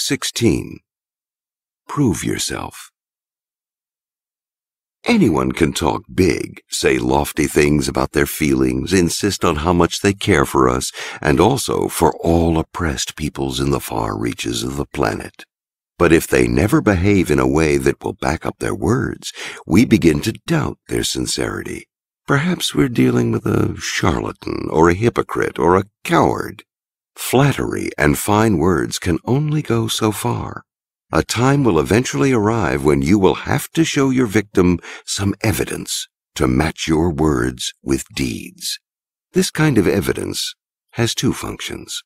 16. Prove yourself. Anyone can talk big, say lofty things about their feelings, insist on how much they care for us, and also for all oppressed peoples in the far reaches of the planet. But if they never behave in a way that will back up their words, we begin to doubt their sincerity. Perhaps we're dealing with a charlatan, or a hypocrite, or a coward. Flattery and fine words can only go so far. A time will eventually arrive when you will have to show your victim some evidence to match your words with deeds. This kind of evidence has two functions.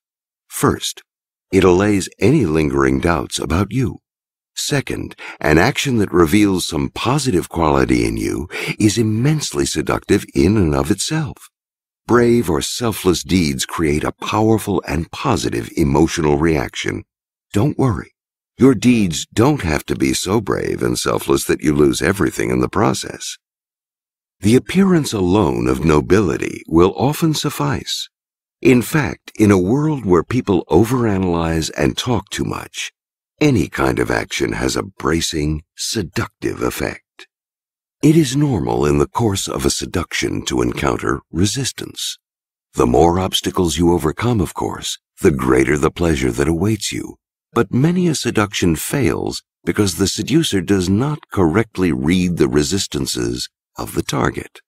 First, it allays any lingering doubts about you. Second, an action that reveals some positive quality in you is immensely seductive in and of itself. Brave or selfless deeds create a powerful and positive emotional reaction. Don't worry. Your deeds don't have to be so brave and selfless that you lose everything in the process. The appearance alone of nobility will often suffice. In fact, in a world where people overanalyze and talk too much, any kind of action has a bracing, seductive effect. It is normal in the course of a seduction to encounter resistance. The more obstacles you overcome, of course, the greater the pleasure that awaits you. But many a seduction fails because the seducer does not correctly read the resistances of the target.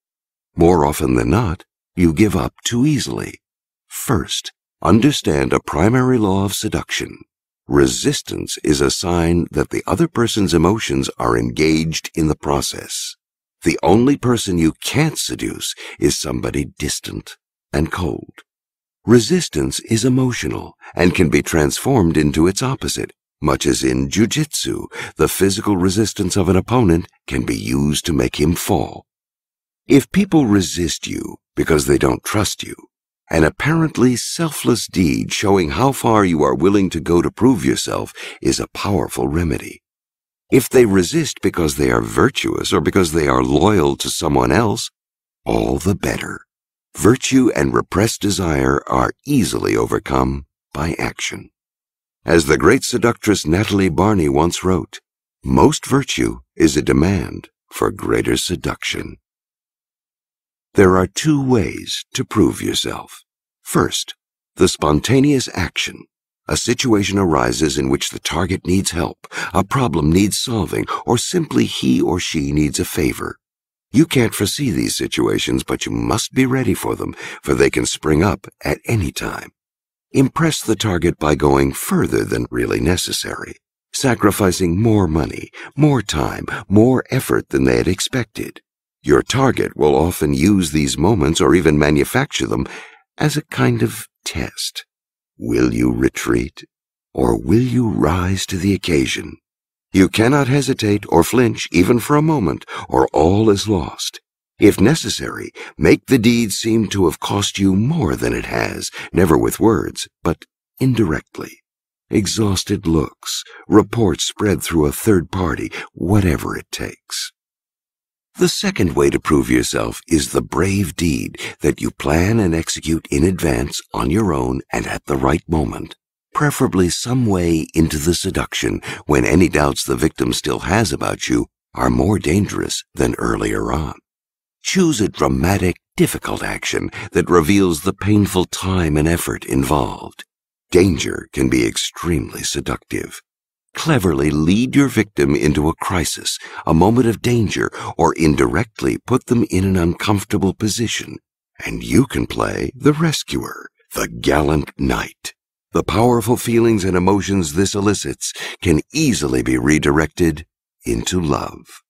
More often than not, you give up too easily. First, understand a primary law of seduction. Resistance is a sign that the other person's emotions are engaged in the process. The only person you can't seduce is somebody distant and cold. Resistance is emotional and can be transformed into its opposite, much as in jujitsu, the physical resistance of an opponent can be used to make him fall. If people resist you because they don't trust you, an apparently selfless deed showing how far you are willing to go to prove yourself is a powerful remedy. If they resist because they are virtuous or because they are loyal to someone else, all the better. Virtue and repressed desire are easily overcome by action. As the great seductress Natalie Barney once wrote, most virtue is a demand for greater seduction. There are two ways to prove yourself. First, the spontaneous action. A situation arises in which the target needs help, a problem needs solving, or simply he or she needs a favor. You can't foresee these situations, but you must be ready for them, for they can spring up at any time. Impress the target by going further than really necessary, sacrificing more money, more time, more effort than they had expected. Your target will often use these moments or even manufacture them as a kind of test. Will you retreat or will you rise to the occasion? You cannot hesitate or flinch even for a moment or all is lost. If necessary, make the deed seem to have cost you more than it has, never with words, but indirectly. Exhausted looks, reports spread through a third party, whatever it takes. The second way to prove yourself is the brave deed that you plan and execute in advance on your own and at the right moment, preferably some way into the seduction when any doubts the victim still has about you are more dangerous than earlier on. Choose a dramatic, difficult action that reveals the painful time and effort involved. Danger can be extremely seductive cleverly lead your victim into a crisis, a moment of danger, or indirectly put them in an uncomfortable position. And you can play the rescuer, the gallant knight. The powerful feelings and emotions this elicits can easily be redirected into love.